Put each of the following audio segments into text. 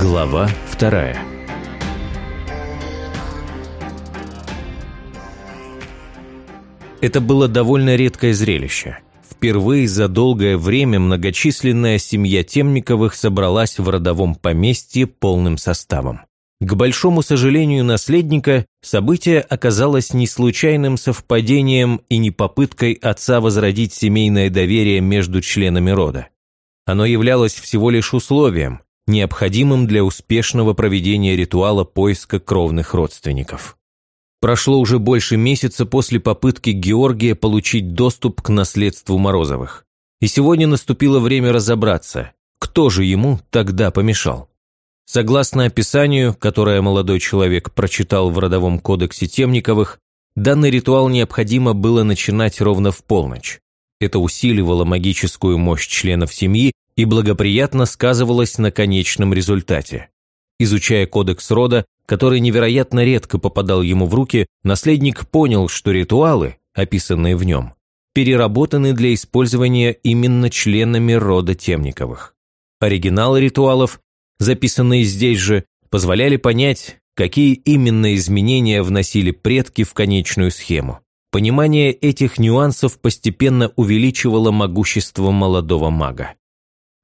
Глава вторая Это было довольно редкое зрелище. Впервые за долгое время многочисленная семья Темниковых собралась в родовом поместье полным составом. К большому сожалению наследника, событие оказалось не случайным совпадением и не попыткой отца возродить семейное доверие между членами рода. Оно являлось всего лишь условием, необходимым для успешного проведения ритуала поиска кровных родственников. Прошло уже больше месяца после попытки Георгия получить доступ к наследству Морозовых. И сегодня наступило время разобраться, кто же ему тогда помешал. Согласно описанию, которое молодой человек прочитал в родовом кодексе Темниковых, данный ритуал необходимо было начинать ровно в полночь. Это усиливало магическую мощь членов семьи и благоприятно сказывалось на конечном результате. Изучая кодекс рода, который невероятно редко попадал ему в руки, наследник понял, что ритуалы, описанные в нем, переработаны для использования именно членами рода Темниковых. Оригиналы ритуалов записанные здесь же, позволяли понять, какие именно изменения вносили предки в конечную схему. Понимание этих нюансов постепенно увеличивало могущество молодого мага.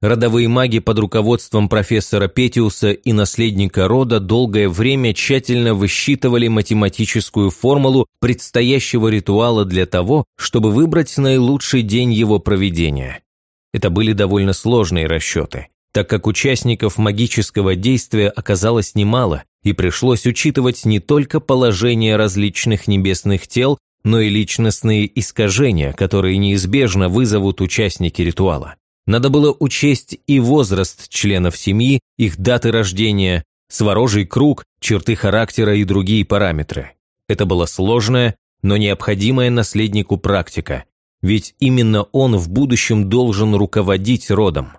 Родовые маги под руководством профессора Петиуса и наследника рода долгое время тщательно высчитывали математическую формулу предстоящего ритуала для того, чтобы выбрать наилучший день его проведения. Это были довольно сложные расчеты так как участников магического действия оказалось немало, и пришлось учитывать не только положение различных небесных тел, но и личностные искажения, которые неизбежно вызовут участники ритуала. Надо было учесть и возраст членов семьи, их даты рождения, сворожий круг, черты характера и другие параметры. Это была сложная, но необходимая наследнику практика, ведь именно он в будущем должен руководить родом.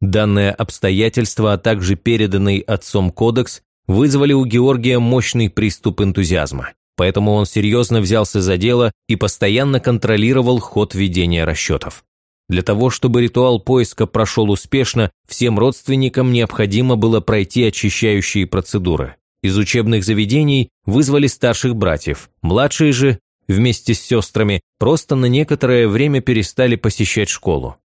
Данное обстоятельство, а также переданный отцом кодекс, вызвали у Георгия мощный приступ энтузиазма. Поэтому он серьезно взялся за дело и постоянно контролировал ход ведения расчетов. Для того, чтобы ритуал поиска прошел успешно, всем родственникам необходимо было пройти очищающие процедуры. Из учебных заведений вызвали старших братьев, младшие же, вместе с сестрами, просто на некоторое время перестали посещать школу.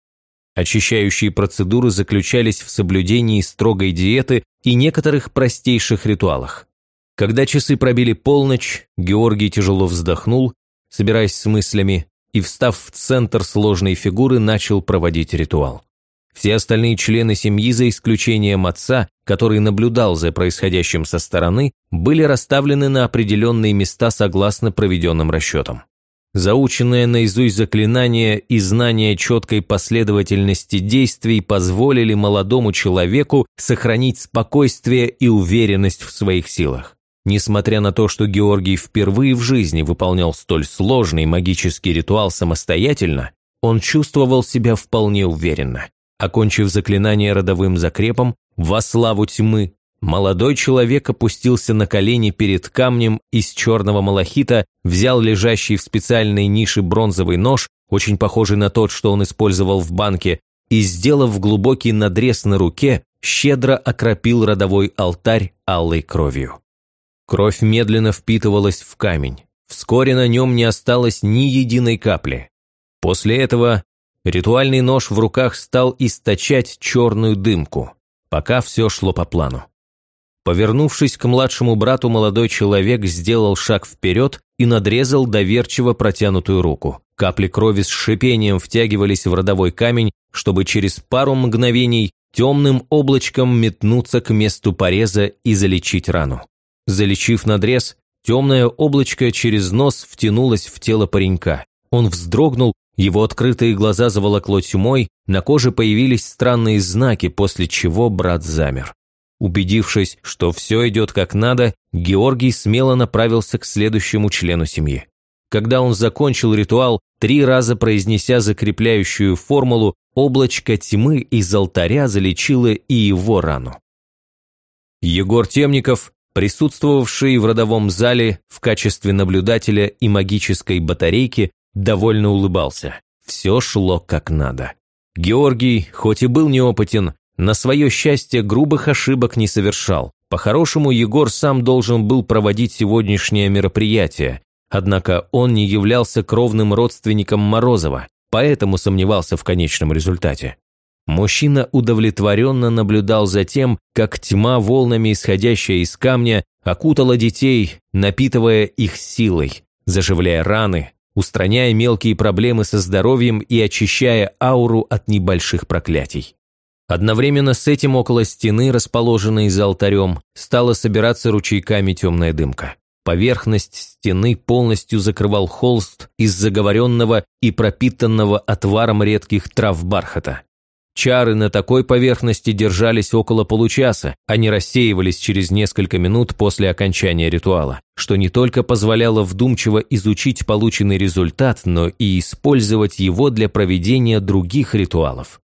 Очищающие процедуры заключались в соблюдении строгой диеты и некоторых простейших ритуалах. Когда часы пробили полночь, Георгий тяжело вздохнул, собираясь с мыслями, и, встав в центр сложной фигуры, начал проводить ритуал. Все остальные члены семьи, за исключением отца, который наблюдал за происходящим со стороны, были расставлены на определенные места согласно проведенным расчетам. Заученное наизусть заклинание и знание четкой последовательности действий позволили молодому человеку сохранить спокойствие и уверенность в своих силах. Несмотря на то, что Георгий впервые в жизни выполнял столь сложный магический ритуал самостоятельно, он чувствовал себя вполне уверенно. Окончив заклинание родовым закрепом, во славу тьмы, Молодой человек опустился на колени перед камнем из черного малахита, взял лежащий в специальной нише бронзовый нож, очень похожий на тот, что он использовал в банке, и, сделав глубокий надрез на руке, щедро окропил родовой алтарь алой кровью. Кровь медленно впитывалась в камень. Вскоре на нем не осталось ни единой капли. После этого ритуальный нож в руках стал источать черную дымку, пока все шло по плану. Повернувшись к младшему брату, молодой человек сделал шаг вперед и надрезал доверчиво протянутую руку. Капли крови с шипением втягивались в родовой камень, чтобы через пару мгновений темным облачком метнуться к месту пореза и залечить рану. Залечив надрез, темное облачко через нос втянулось в тело паренька. Он вздрогнул, его открытые глаза заволокло тьмой, на коже появились странные знаки, после чего брат замер. Убедившись, что все идет как надо, Георгий смело направился к следующему члену семьи. Когда он закончил ритуал, три раза произнеся закрепляющую формулу, облачко тьмы из алтаря залечило и его рану. Егор Темников, присутствовавший в родовом зале в качестве наблюдателя и магической батарейки, довольно улыбался. Все шло как надо. Георгий, хоть и был неопытен, На свое счастье, грубых ошибок не совершал. По-хорошему, Егор сам должен был проводить сегодняшнее мероприятие, однако он не являлся кровным родственником Морозова, поэтому сомневался в конечном результате. Мужчина удовлетворенно наблюдал за тем, как тьма, волнами исходящая из камня, окутала детей, напитывая их силой, заживляя раны, устраняя мелкие проблемы со здоровьем и очищая ауру от небольших проклятий. Одновременно с этим около стены, расположенной за алтарем, стала собираться ручейками темная дымка. Поверхность стены полностью закрывал холст из заговоренного и пропитанного отваром редких трав бархата. Чары на такой поверхности держались около получаса, они рассеивались через несколько минут после окончания ритуала, что не только позволяло вдумчиво изучить полученный результат, но и использовать его для проведения других ритуалов.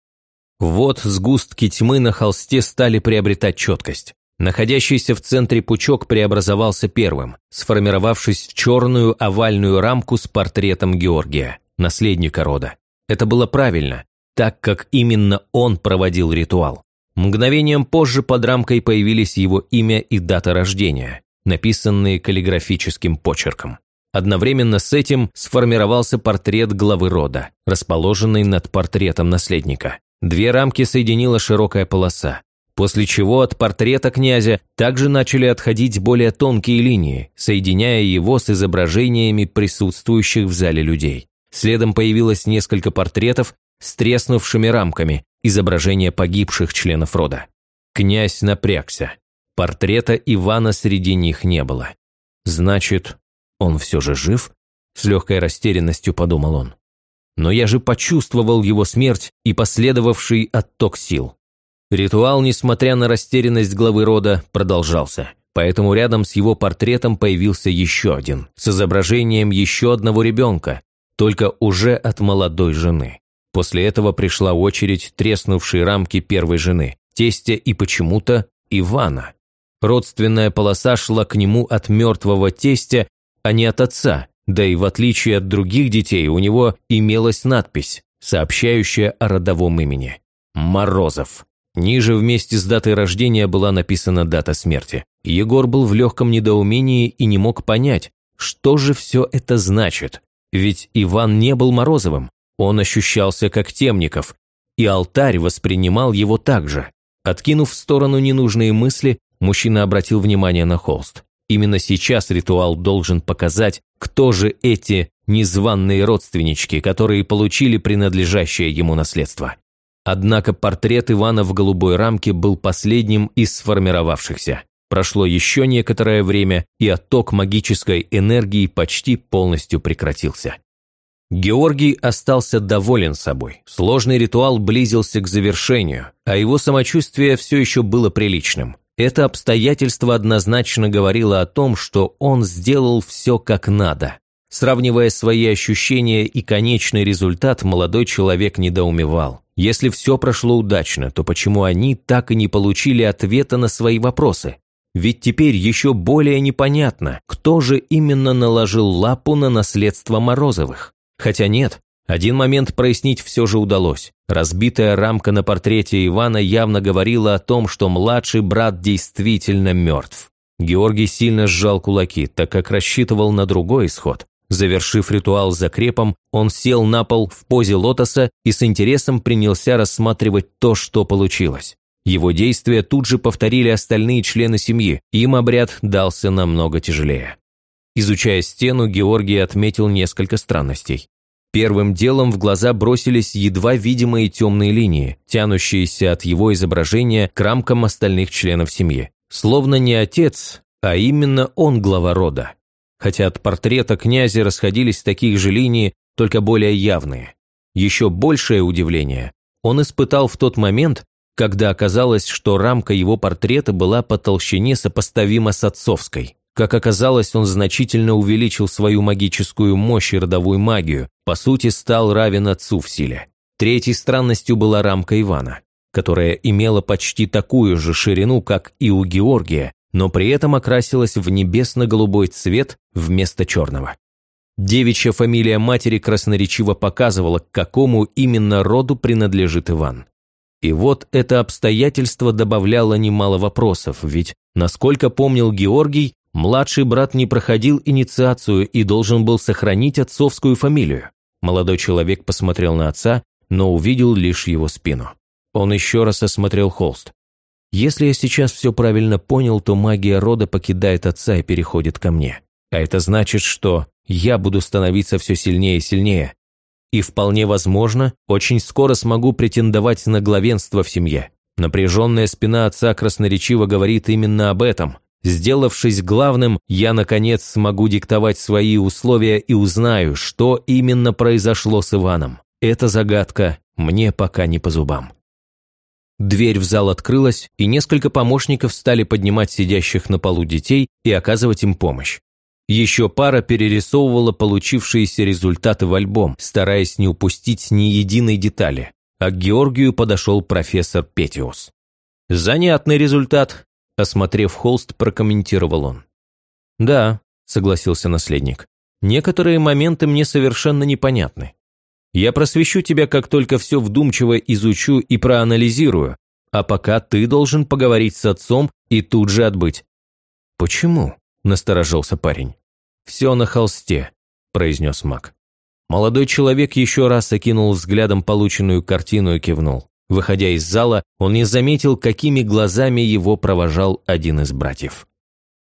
Вот сгустки тьмы на холсте стали приобретать четкость. Находящийся в центре пучок преобразовался первым, сформировавшись в черную овальную рамку с портретом Георгия, наследника рода. Это было правильно, так как именно он проводил ритуал. Мгновением позже под рамкой появились его имя и дата рождения, написанные каллиграфическим почерком. Одновременно с этим сформировался портрет главы рода, расположенный над портретом наследника. Две рамки соединила широкая полоса, после чего от портрета князя также начали отходить более тонкие линии, соединяя его с изображениями присутствующих в зале людей. Следом появилось несколько портретов, с треснувшими рамками, изображения погибших членов рода. Князь напрягся. Портрета Ивана среди них не было. Значит, он все же жив? С легкой растерянностью подумал он. Но я же почувствовал его смерть и последовавший отток сил. Ритуал, несмотря на растерянность главы рода, продолжался. Поэтому рядом с его портретом появился еще один, с изображением еще одного ребенка, только уже от молодой жены. После этого пришла очередь треснувшей рамки первой жены, тестя и почему-то Ивана. Родственная полоса шла к нему от мертвого тестя, а не от отца, да и в отличие от других детей у него имелась надпись, сообщающая о родовом имени – Морозов. Ниже вместе с датой рождения была написана дата смерти. Егор был в легком недоумении и не мог понять, что же все это значит. Ведь Иван не был Морозовым, он ощущался как темников, и алтарь воспринимал его так же. Откинув в сторону ненужные мысли, мужчина обратил внимание на холст. Именно сейчас ритуал должен показать, кто же эти незваные родственнички, которые получили принадлежащее ему наследство. Однако портрет Ивана в голубой рамке был последним из сформировавшихся. Прошло еще некоторое время, и отток магической энергии почти полностью прекратился. Георгий остался доволен собой. Сложный ритуал близился к завершению, а его самочувствие все еще было приличным. Это обстоятельство однозначно говорило о том, что он сделал все как надо. Сравнивая свои ощущения и конечный результат, молодой человек недоумевал. Если все прошло удачно, то почему они так и не получили ответа на свои вопросы? Ведь теперь еще более непонятно, кто же именно наложил лапу на наследство Морозовых. Хотя нет, один момент прояснить все же удалось. Разбитая рамка на портрете Ивана явно говорила о том, что младший брат действительно мертв. Георгий сильно сжал кулаки, так как рассчитывал на другой исход. Завершив ритуал закрепом, он сел на пол в позе лотоса и с интересом принялся рассматривать то, что получилось. Его действия тут же повторили остальные члены семьи, им обряд дался намного тяжелее. Изучая стену, Георгий отметил несколько странностей. Первым делом в глаза бросились едва видимые темные линии, тянущиеся от его изображения к рамкам остальных членов семьи. Словно не отец, а именно он глава рода. Хотя от портрета князя расходились такие же линии, только более явные. Еще большее удивление он испытал в тот момент, когда оказалось, что рамка его портрета была по толщине сопоставима с отцовской. Как оказалось, он значительно увеличил свою магическую мощь и родовую магию, по сути, стал равен отцу в силе. Третьей странностью была рамка Ивана, которая имела почти такую же ширину, как и у Георгия, но при этом окрасилась в небесно-голубой цвет вместо черного. Девичья фамилия матери красноречиво показывала, к какому именно роду принадлежит Иван. И вот это обстоятельство добавляло немало вопросов, ведь, насколько помнил Георгий, младший брат не проходил инициацию и должен был сохранить отцовскую фамилию. Молодой человек посмотрел на отца, но увидел лишь его спину. Он еще раз осмотрел холст. Если я сейчас все правильно понял, то магия рода покидает отца и переходит ко мне. А это значит, что я буду становиться все сильнее и сильнее. И вполне возможно, очень скоро смогу претендовать на главенство в семье. Напряженная спина отца красноречиво говорит именно об этом. Сделавшись главным, я, наконец, смогу диктовать свои условия и узнаю, что именно произошло с Иваном. Эта загадка мне пока не по зубам. Дверь в зал открылась, и несколько помощников стали поднимать сидящих на полу детей и оказывать им помощь. Еще пара перерисовывала получившиеся результаты в альбом, стараясь не упустить ни единой детали. А к Георгию подошел профессор Петиус. «Занятный результат», – осмотрев холст, прокомментировал он. «Да», – согласился наследник. «Некоторые моменты мне совершенно непонятны. Я просвещу тебя, как только все вдумчиво изучу и проанализирую, а пока ты должен поговорить с отцом и тут же отбыть». «Почему?» – насторожился парень. «Все на холсте», – произнес маг. Молодой человек еще раз окинул взглядом полученную картину и кивнул. Выходя из зала, он не заметил, какими глазами его провожал один из братьев.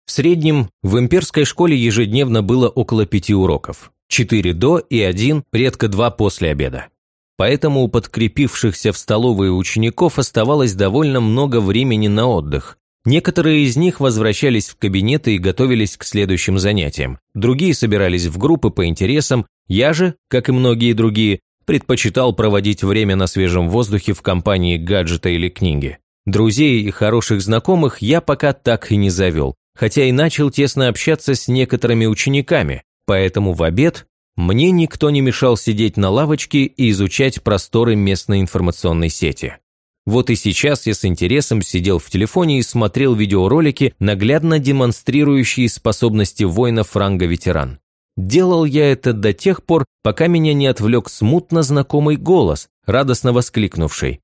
В среднем в имперской школе ежедневно было около пяти уроков. Четыре до и один, редко два после обеда. Поэтому у подкрепившихся в столовые учеников оставалось довольно много времени на отдых. Некоторые из них возвращались в кабинеты и готовились к следующим занятиям. Другие собирались в группы по интересам. Я же, как и многие другие, предпочитал проводить время на свежем воздухе в компании гаджета или книги. Друзей и хороших знакомых я пока так и не завел, хотя и начал тесно общаться с некоторыми учениками, Поэтому в обед мне никто не мешал сидеть на лавочке и изучать просторы местной информационной сети. Вот и сейчас я с интересом сидел в телефоне и смотрел видеоролики, наглядно демонстрирующие способности воина франга-ветеран. Делал я это до тех пор, пока меня не отвлек смутно знакомый голос, радостно воскликнувший.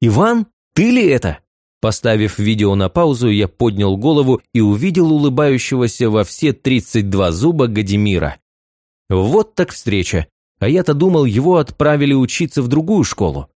«Иван, ты ли это?» Поставив видео на паузу, я поднял голову и увидел улыбающегося во все 32 зуба Гадимира. Вот так встреча. А я-то думал, его отправили учиться в другую школу.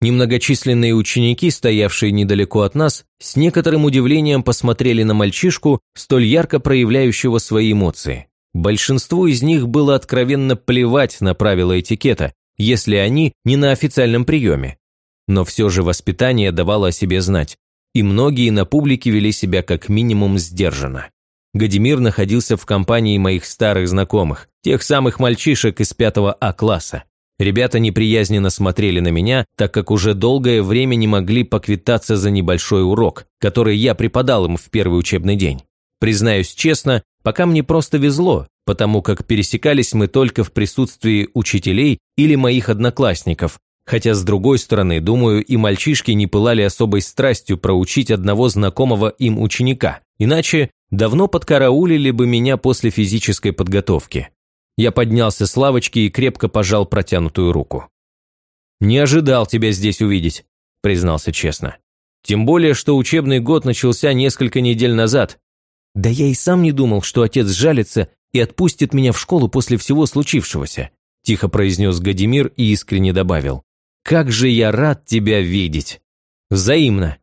Немногочисленные ученики, стоявшие недалеко от нас, с некоторым удивлением посмотрели на мальчишку, столь ярко проявляющего свои эмоции. Большинству из них было откровенно плевать на правила этикета, если они не на официальном приеме. Но все же воспитание давало о себе знать и многие на публике вели себя как минимум сдержанно. Гадимир находился в компании моих старых знакомых, тех самых мальчишек из пятого А-класса. Ребята неприязненно смотрели на меня, так как уже долгое время не могли поквитаться за небольшой урок, который я преподал им в первый учебный день. Признаюсь честно, пока мне просто везло, потому как пересекались мы только в присутствии учителей или моих одноклассников, Хотя, с другой стороны, думаю, и мальчишки не пылали особой страстью проучить одного знакомого им ученика. Иначе давно подкараулили бы меня после физической подготовки. Я поднялся с лавочки и крепко пожал протянутую руку. «Не ожидал тебя здесь увидеть», – признался честно. «Тем более, что учебный год начался несколько недель назад. Да я и сам не думал, что отец жалится и отпустит меня в школу после всего случившегося», – тихо произнес Гадимир и искренне добавил. Как же я рад тебя видеть! Взаимно.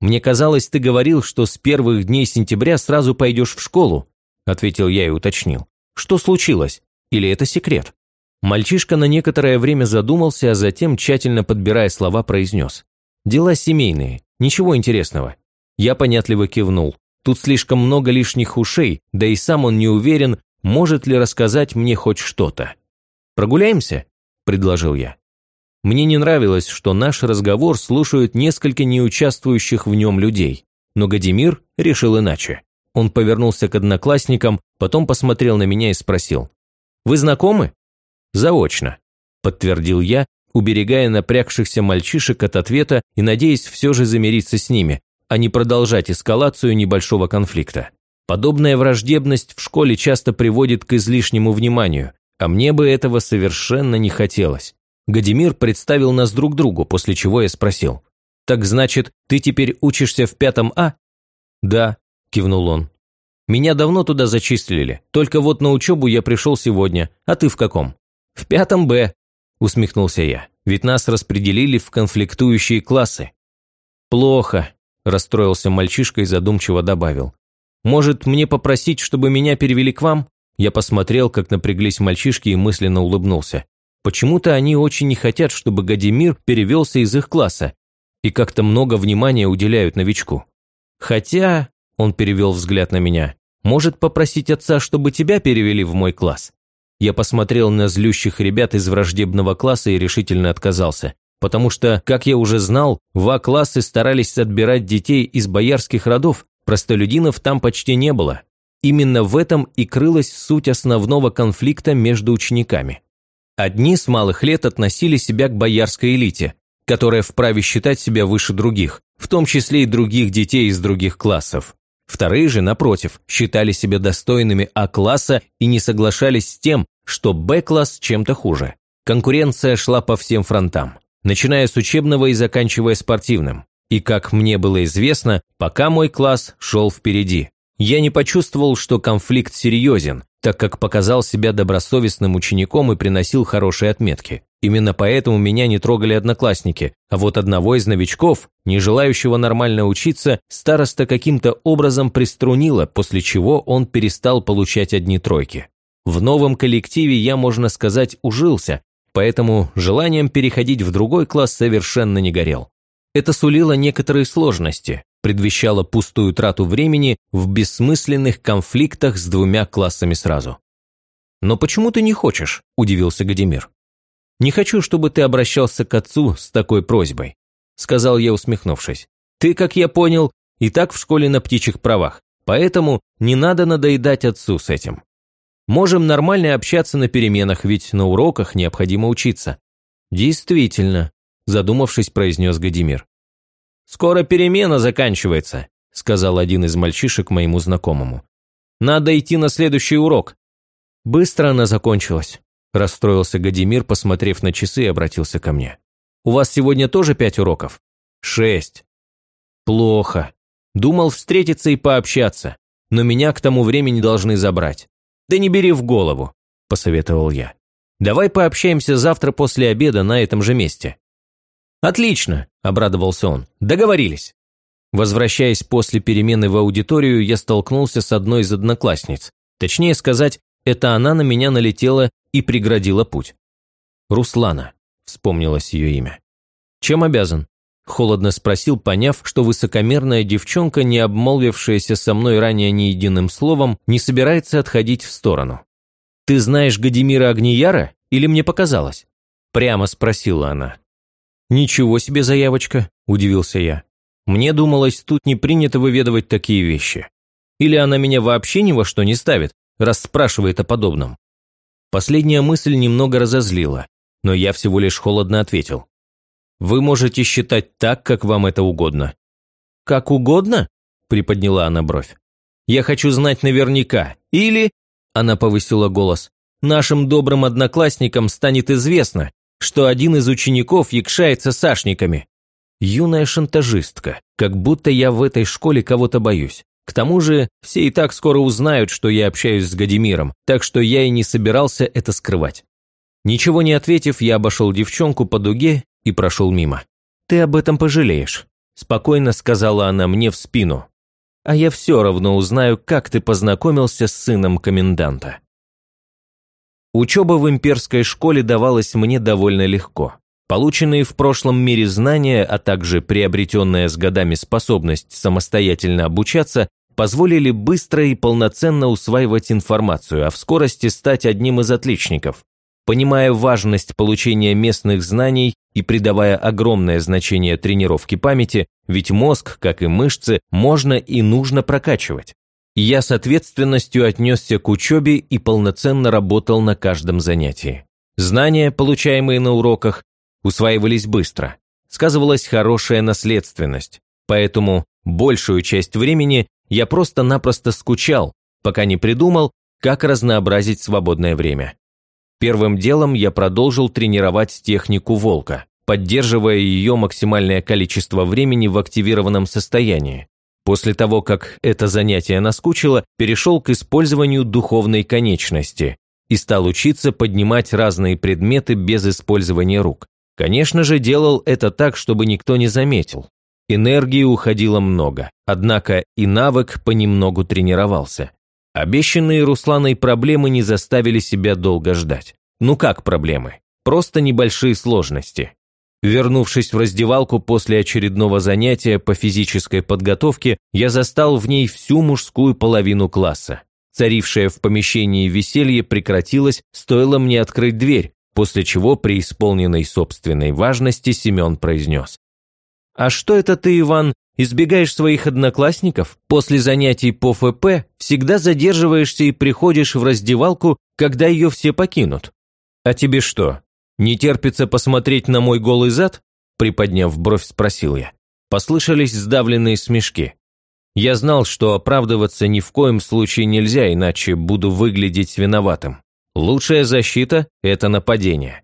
Мне казалось, ты говорил, что с первых дней сентября сразу пойдешь в школу, ответил я и уточнил. Что случилось? Или это секрет? Мальчишка на некоторое время задумался, а затем, тщательно подбирая слова, произнес. «Дела семейные, ничего интересного». Я понятливо кивнул. Тут слишком много лишних ушей, да и сам он не уверен, может ли рассказать мне хоть что-то. «Прогуляемся?» – предложил я. Мне не нравилось, что наш разговор слушают несколько неучаствующих в нем людей. Но Гадимир решил иначе. Он повернулся к одноклассникам, потом посмотрел на меня и спросил. «Вы знакомы?» «Заочно», – подтвердил я, уберегая напрягшихся мальчишек от ответа и надеясь все же замириться с ними, а не продолжать эскалацию небольшого конфликта. Подобная враждебность в школе часто приводит к излишнему вниманию, а мне бы этого совершенно не хотелось. Гадимир представил нас друг другу, после чего я спросил. «Так значит, ты теперь учишься в пятом А?» «Да», – кивнул он. «Меня давно туда зачислили, только вот на учебу я пришел сегодня, а ты в каком?» «В пятом Б», – усмехнулся я, «ведь нас распределили в конфликтующие классы». «Плохо», – расстроился мальчишка и задумчиво добавил. «Может, мне попросить, чтобы меня перевели к вам?» Я посмотрел, как напряглись мальчишки и мысленно улыбнулся. Почему-то они очень не хотят, чтобы Гадимир перевелся из их класса, и как-то много внимания уделяют новичку. Хотя, он перевел взгляд на меня, может попросить отца, чтобы тебя перевели в мой класс? Я посмотрел на злющих ребят из враждебного класса и решительно отказался. Потому что, как я уже знал, в А-классы старались отбирать детей из боярских родов, простолюдинов там почти не было. Именно в этом и крылась суть основного конфликта между учениками. Одни с малых лет относили себя к боярской элите, которая вправе считать себя выше других, в том числе и других детей из других классов. Вторые же, напротив, считали себя достойными А-класса и не соглашались с тем, что Б-класс чем-то хуже. Конкуренция шла по всем фронтам, начиная с учебного и заканчивая спортивным. И, как мне было известно, пока мой класс шел впереди. Я не почувствовал, что конфликт серьезен, так как показал себя добросовестным учеником и приносил хорошие отметки. Именно поэтому меня не трогали одноклассники, а вот одного из новичков, не желающего нормально учиться, староста каким-то образом приструнила, после чего он перестал получать одни тройки. В новом коллективе я, можно сказать, ужился, поэтому желанием переходить в другой класс совершенно не горел. Это сулило некоторые сложности, предвещало пустую трату времени в бессмысленных конфликтах с двумя классами сразу. «Но почему ты не хочешь?» – удивился Гадимир. «Не хочу, чтобы ты обращался к отцу с такой просьбой», – сказал я, усмехнувшись. «Ты, как я понял, и так в школе на птичьих правах, поэтому не надо надоедать отцу с этим. Можем нормально общаться на переменах, ведь на уроках необходимо учиться». «Действительно», – задумавшись, произнес Гадимир. «Скоро перемена заканчивается», – сказал один из мальчишек моему знакомому. «Надо идти на следующий урок». Быстро она закончилась. Расстроился Гадимир, посмотрев на часы и обратился ко мне. «У вас сегодня тоже пять уроков?» «Шесть». «Плохо. Думал встретиться и пообщаться, но меня к тому времени должны забрать». «Да не бери в голову», – посоветовал я. «Давай пообщаемся завтра после обеда на этом же месте». «Отлично», – обрадовался он. «Договорились». Возвращаясь после перемены в аудиторию, я столкнулся с одной из одноклассниц. Точнее сказать, это она на меня налетела и преградила путь. «Руслана», – вспомнилось ее имя. «Чем обязан?» – холодно спросил, поняв, что высокомерная девчонка, не обмолвившаяся со мной ранее ни единым словом, не собирается отходить в сторону. «Ты знаешь Гадимира Агнияра или мне показалось?» – прямо спросила она. «Ничего себе заявочка», – удивился я. «Мне думалось, тут не принято выведывать такие вещи. Или она меня вообще ни во что не ставит, раз спрашивает о подобном?» Последняя мысль немного разозлила, но я всего лишь холодно ответил. «Вы можете считать так, как вам это угодно». «Как угодно?» – приподняла она бровь. «Я хочу знать наверняка. Или...» – она повысила голос. «Нашим добрым одноклассникам станет известно, что один из учеников якшается сашниками. Юная шантажистка, как будто я в этой школе кого-то боюсь. К тому же, все и так скоро узнают, что я общаюсь с Гадимиром, так что я и не собирался это скрывать. Ничего не ответив, я обошел девчонку по дуге и прошел мимо. «Ты об этом пожалеешь», – спокойно сказала она мне в спину. «А я все равно узнаю, как ты познакомился с сыном коменданта». Учеба в имперской школе давалась мне довольно легко. Полученные в прошлом мире знания, а также приобретенная с годами способность самостоятельно обучаться, позволили быстро и полноценно усваивать информацию, а в скорости стать одним из отличников. Понимая важность получения местных знаний и придавая огромное значение тренировке памяти, ведь мозг, как и мышцы, можно и нужно прокачивать я с ответственностью отнесся к учебе и полноценно работал на каждом занятии. Знания, получаемые на уроках, усваивались быстро. Сказывалась хорошая наследственность, поэтому большую часть времени я просто-напросто скучал, пока не придумал, как разнообразить свободное время. Первым делом я продолжил тренировать технику волка. поддерживая ее максимальное количество времени в активированном состоянии. После того, как это занятие наскучило, перешел к использованию духовной конечности и стал учиться поднимать разные предметы без использования рук. Конечно же, делал это так, чтобы никто не заметил. Энергии уходило много, однако и навык понемногу тренировался. Обещанные Русланой проблемы не заставили себя долго ждать. Ну как проблемы? Просто небольшие сложности. Вернувшись в раздевалку после очередного занятия по физической подготовке, я застал в ней всю мужскую половину класса. Царившее в помещении веселье прекратилось, стоило мне открыть дверь, после чего при исполненной собственной важности Семен произнес. «А что это ты, Иван, избегаешь своих одноклассников? После занятий по ФП всегда задерживаешься и приходишь в раздевалку, когда ее все покинут. А тебе что, не терпится посмотреть на мой голый зад?» Приподняв бровь, спросил я. Послышались сдавленные смешки. Я знал, что оправдываться ни в коем случае нельзя, иначе буду выглядеть виноватым. Лучшая защита – это нападение.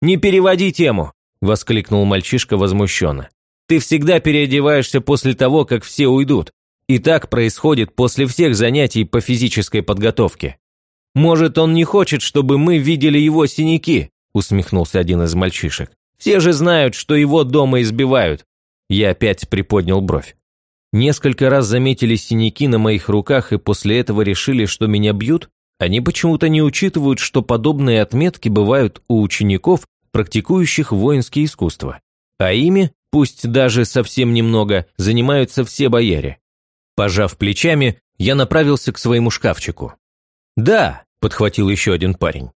«Не переводи тему!» – воскликнул мальчишка возмущенно. «Ты всегда переодеваешься после того, как все уйдут. И так происходит после всех занятий по физической подготовке. Может, он не хочет, чтобы мы видели его синяки?» – усмехнулся один из мальчишек. «Все же знают, что его дома избивают». Я опять приподнял бровь. Несколько раз заметили синяки на моих руках и после этого решили, что меня бьют? Они почему-то не учитывают, что подобные отметки бывают у учеников, практикующих воинские искусства. А ими, пусть даже совсем немного, занимаются все бояре. Пожав плечами, я направился к своему шкафчику. «Да», – подхватил еще один парень.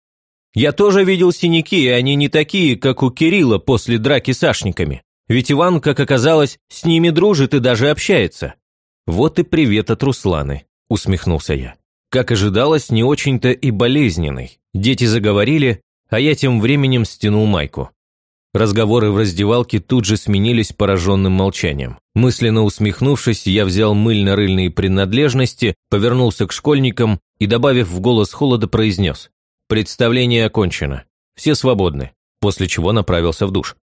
«Я тоже видел синяки, и они не такие, как у Кирилла после драки с ашниками. Ведь Иван, как оказалось, с ними дружит и даже общается. Вот и привет от Русланы, усмехнулся я. Как ожидалось, не очень-то и болезненный. Дети заговорили, а я тем временем стянул майку. Разговоры в раздевалке тут же сменились пораженным молчанием. Мысленно усмехнувшись, я взял мыльно-рыльные принадлежности, повернулся к школьникам и, добавив в голос холода, произнес «Представление окончено. Все свободны», после чего направился в душ.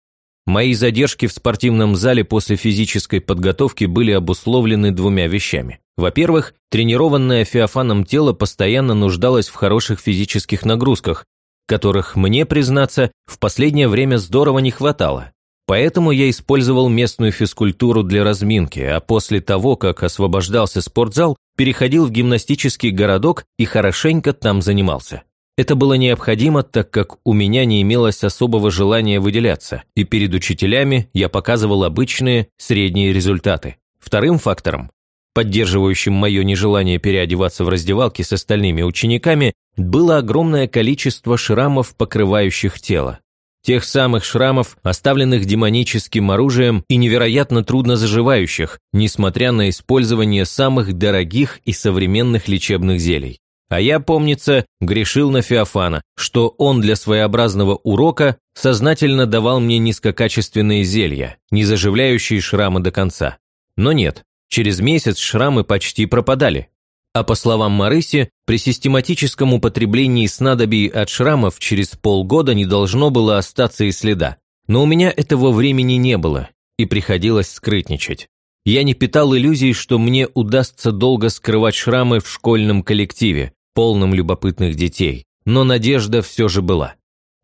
Мои задержки в спортивном зале после физической подготовки были обусловлены двумя вещами. Во-первых, тренированное феофаном тело постоянно нуждалось в хороших физических нагрузках, которых, мне признаться, в последнее время здорово не хватало. Поэтому я использовал местную физкультуру для разминки, а после того, как освобождался спортзал, переходил в гимнастический городок и хорошенько там занимался. Это было необходимо, так как у меня не имелось особого желания выделяться, и перед учителями я показывал обычные, средние результаты. Вторым фактором, поддерживающим мое нежелание переодеваться в раздевалке с остальными учениками, было огромное количество шрамов, покрывающих тело. Тех самых шрамов, оставленных демоническим оружием и невероятно трудно заживающих, несмотря на использование самых дорогих и современных лечебных зелий. А я, помнится, грешил на Феофана, что он для своеобразного урока сознательно давал мне низкокачественные зелья, не заживляющие шрамы до конца. Но нет, через месяц шрамы почти пропадали. А по словам Марыси, при систематическом употреблении снадобий от шрамов через полгода не должно было остаться и следа. Но у меня этого времени не было, и приходилось скрытничать. Я не питал иллюзий, что мне удастся долго скрывать шрамы в школьном коллективе, полном любопытных детей, но надежда все же была.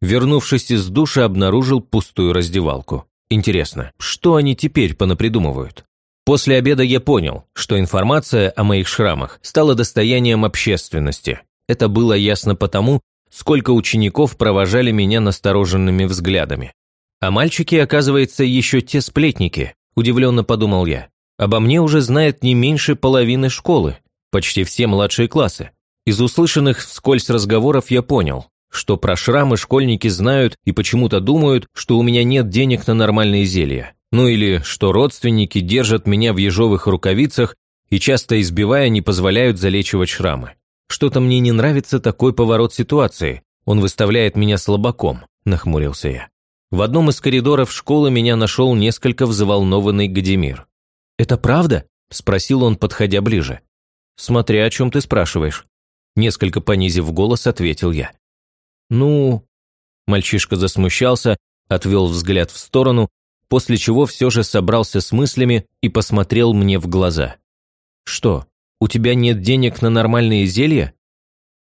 Вернувшись из душа, обнаружил пустую раздевалку. Интересно, что они теперь понапридумывают? После обеда я понял, что информация о моих шрамах стала достоянием общественности. Это было ясно потому, сколько учеников провожали меня настороженными взглядами. А мальчики, оказывается, еще те сплетники, удивленно подумал я. Обо мне уже знает не меньше половины школы, почти все младшие классы. Из услышанных вскользь разговоров я понял, что про шрамы школьники знают и почему-то думают, что у меня нет денег на нормальные зелья. Ну или что родственники держат меня в ежовых рукавицах и часто избивая не позволяют залечивать шрамы. Что-то мне не нравится такой поворот ситуации. Он выставляет меня слабаком, нахмурился я. В одном из коридоров школы меня нашел несколько взволнованный Гадимир. «Это правда?» – спросил он, подходя ближе. «Смотря о чем ты спрашиваешь». Несколько понизив голос, ответил я. «Ну...» Мальчишка засмущался, отвел взгляд в сторону, после чего все же собрался с мыслями и посмотрел мне в глаза. «Что, у тебя нет денег на нормальные зелья?»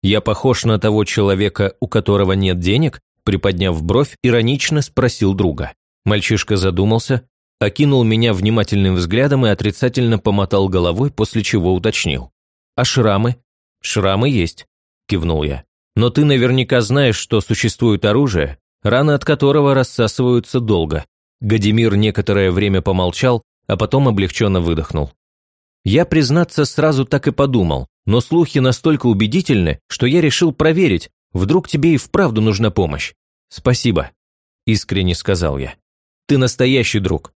«Я похож на того человека, у которого нет денег?» Приподняв бровь, иронично спросил друга. Мальчишка задумался, окинул меня внимательным взглядом и отрицательно помотал головой, после чего уточнил. «А шрамы?» «Шрамы есть», – кивнул я. «Но ты наверняка знаешь, что существует оружие, раны от которого рассасываются долго». Гадимир некоторое время помолчал, а потом облегченно выдохнул. Я, признаться, сразу так и подумал, но слухи настолько убедительны, что я решил проверить, вдруг тебе и вправду нужна помощь. Спасибо, искренне сказал я. Ты настоящий друг.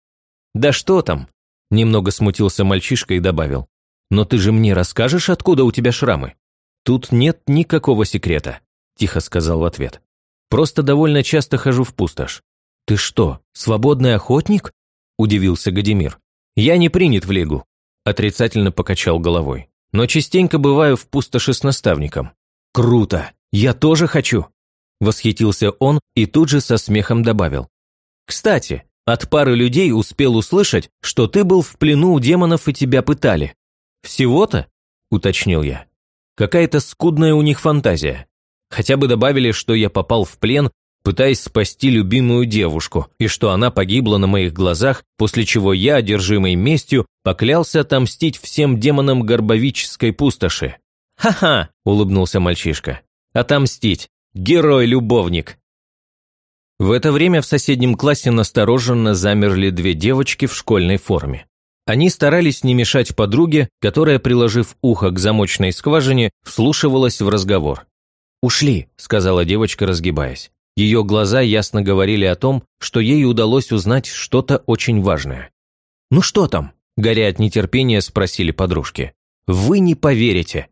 Да что там? Немного смутился мальчишка и добавил. Но ты же мне расскажешь, откуда у тебя шрамы? Тут нет никакого секрета, тихо сказал в ответ. Просто довольно часто хожу в пустошь. Ты что, свободный охотник? Удивился Гадимир. Я не принят в лигу, Отрицательно покачал головой. Но частенько бываю в пустоши с наставником. Круто! Я тоже хочу! Восхитился он и тут же со смехом добавил. Кстати, от пары людей успел услышать, что ты был в плену у демонов и тебя пытали. Всего-то? Уточнил я. Какая-то скудная у них фантазия. Хотя бы добавили, что я попал в плен пытаясь спасти любимую девушку, и что она погибла на моих глазах, после чего я, одержимый местью, поклялся отомстить всем демонам горбовической пустоши. «Ха-ха!» – улыбнулся мальчишка. «Отомстить! Герой-любовник!» В это время в соседнем классе настороженно замерли две девочки в школьной форме. Они старались не мешать подруге, которая, приложив ухо к замочной скважине, вслушивалась в разговор. «Ушли», – сказала девочка, разгибаясь. Ее глаза ясно говорили о том, что ей удалось узнать что-то очень важное. «Ну что там?» – горя от нетерпения спросили подружки. «Вы не поверите».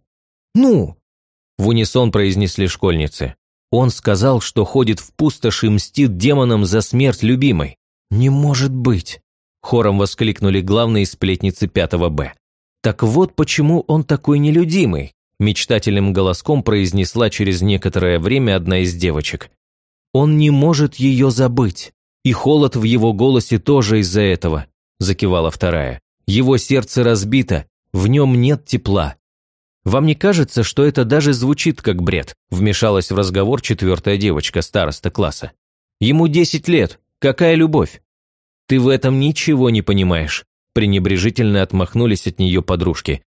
«Ну?» – в унисон произнесли школьницы. Он сказал, что ходит в пустоши и мстит демонам за смерть любимой. «Не может быть!» – хором воскликнули главные сплетницы пятого Б. «Так вот почему он такой нелюдимый», – мечтательным голоском произнесла через некоторое время одна из девочек. Он не может ее забыть. И холод в его голосе тоже из-за этого, закивала вторая. Его сердце разбито, в нем нет тепла. Вам не кажется, что это даже звучит как бред? Вмешалась в разговор четвертая девочка, староста класса. Ему десять лет, какая любовь? Ты в этом ничего не понимаешь, пренебрежительно отмахнулись от нее подружки.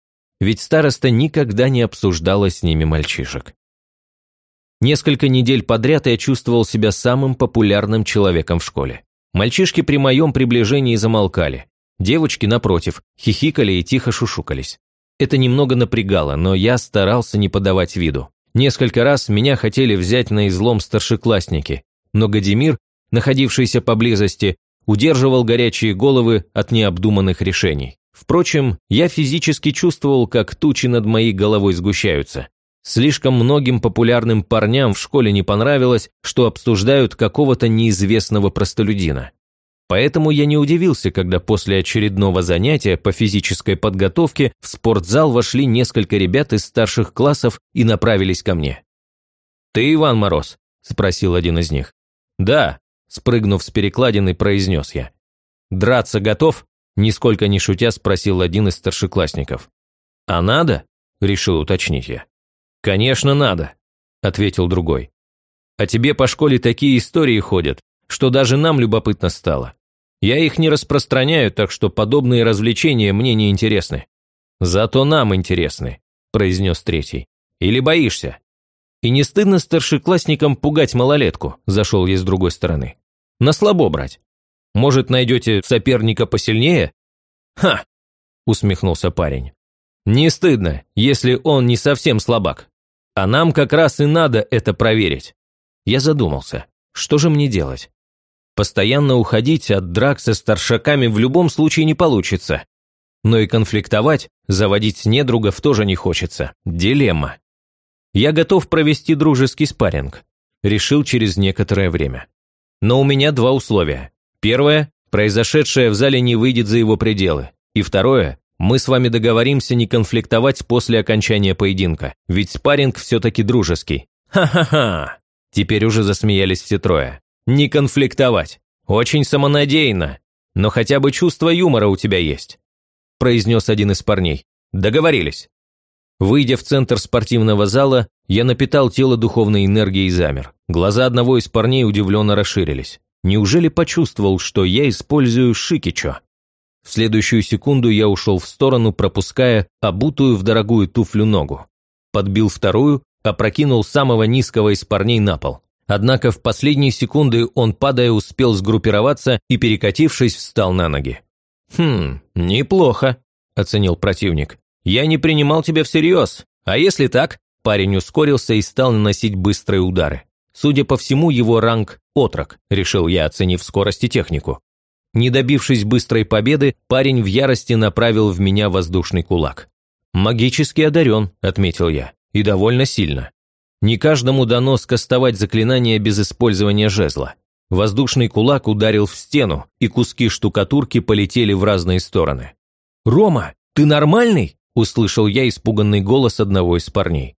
Ведь староста никогда не обсуждала с ними мальчишек. Несколько недель подряд я чувствовал себя самым популярным человеком в школе. Мальчишки при моем приближении замолкали. Девочки, напротив, хихикали и тихо шушукались. Это немного напрягало, но я старался не подавать виду. Несколько раз меня хотели взять на излом старшеклассники, но Гадимир, находившийся поблизости, удерживал горячие головы от необдуманных решений. Впрочем, я физически чувствовал, как тучи над моей головой сгущаются. Слишком многим популярным парням в школе не понравилось, что обсуждают какого-то неизвестного простолюдина. Поэтому я не удивился, когда после очередного занятия по физической подготовке в спортзал вошли несколько ребят из старших классов и направились ко мне. «Ты Иван Мороз?» – спросил один из них. «Да», – спрыгнув с перекладины, произнес я. «Драться готов?» – нисколько не шутя спросил один из старшеклассников. «А надо?» – решил уточнить я. «Конечно, надо», – ответил другой. «А тебе по школе такие истории ходят, что даже нам любопытно стало. Я их не распространяю, так что подобные развлечения мне не интересны». «Зато нам интересны», – произнес третий. «Или боишься?» «И не стыдно старшеклассникам пугать малолетку?» – зашел я с другой стороны. «На слабо брать. Может, найдете соперника посильнее?» «Ха!» – усмехнулся парень. «Не стыдно, если он не совсем слабак. А нам как раз и надо это проверить. Я задумался, что же мне делать? Постоянно уходить от драк со старшаками в любом случае не получится. Но и конфликтовать, заводить недругов тоже не хочется. Дилемма. Я готов провести дружеский спарринг. Решил через некоторое время. Но у меня два условия. Первое – произошедшее в зале не выйдет за его пределы. И второе мы с вами договоримся не конфликтовать после окончания поединка, ведь спарринг все-таки дружеский. Ха-ха-ха. Теперь уже засмеялись все трое. не конфликтовать. Очень самонадеянно. Но хотя бы чувство юмора у тебя есть», – произнес один из парней. «Договорились». Выйдя в центр спортивного зала, я напитал тело духовной энергией и замер. Глаза одного из парней удивленно расширились. Неужели почувствовал, что я использую шикичо? В следующую секунду я ушел в сторону, пропуская обутую в дорогую туфлю ногу. Подбил вторую, опрокинул самого низкого из парней на пол. Однако в последние секунды он, падая, успел сгруппироваться и, перекатившись, встал на ноги. «Хм, неплохо», – оценил противник. «Я не принимал тебя всерьез. А если так?» Парень ускорился и стал наносить быстрые удары. Судя по всему, его ранг – отрок, решил я, оценив скорость и технику. Не добившись быстрой победы, парень в ярости направил в меня воздушный кулак. «Магически одарен», – отметил я, – «и довольно сильно. Не каждому дано скостовать заклинание без использования жезла. Воздушный кулак ударил в стену, и куски штукатурки полетели в разные стороны. «Рома, ты нормальный?» – услышал я испуганный голос одного из парней.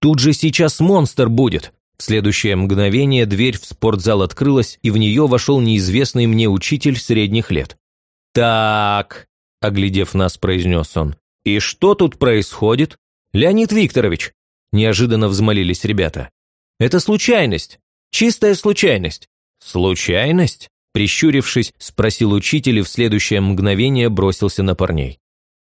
«Тут же сейчас монстр будет!» В следующее мгновение дверь в спортзал открылась, и в нее вошел неизвестный мне учитель средних лет. «Так», – оглядев нас, произнес он, – «и что тут происходит?» «Леонид Викторович, неожиданно взмолились ребята. «Это случайность! Чистая случайность!» «Случайность?» Прищурившись, спросил учитель и в следующее мгновение бросился на парней.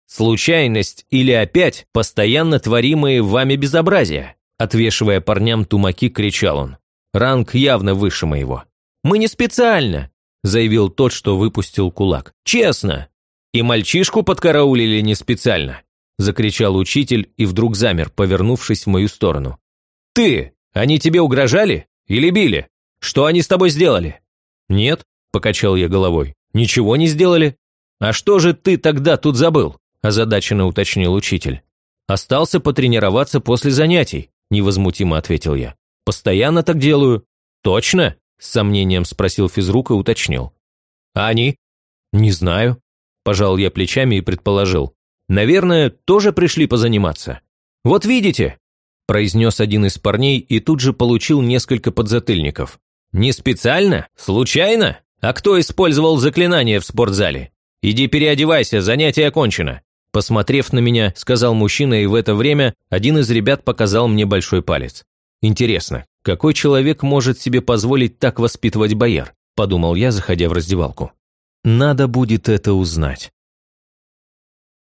«Случайность или опять постоянно творимые вами безобразия?» Отвешивая парням тумаки, кричал он. Ранг явно выше моего. «Мы не специально!» заявил тот, что выпустил кулак. «Честно! И мальчишку подкараулили не специально закричал учитель и вдруг замер, повернувшись в мою сторону. «Ты! Они тебе угрожали? Или били? Что они с тобой сделали?» «Нет», – покачал я головой. «Ничего не сделали». «А что же ты тогда тут забыл?» – озадаченно уточнил учитель. «Остался потренироваться после занятий», – невозмутимо ответил я. «Постоянно так делаю». «Точно?» – с сомнением спросил физрук и уточнил. «А они?» «Не знаю», – пожал я плечами и предположил. Наверное, тоже пришли позаниматься. Вот видите, произнес один из парней и тут же получил несколько подзатыльников. Не специально? Случайно? А кто использовал заклинание в спортзале? Иди переодевайся, занятие окончено. Посмотрев на меня, сказал мужчина, и в это время один из ребят показал мне большой палец. Интересно, какой человек может себе позволить так воспитывать бояр? Подумал я, заходя в раздевалку. Надо будет это узнать.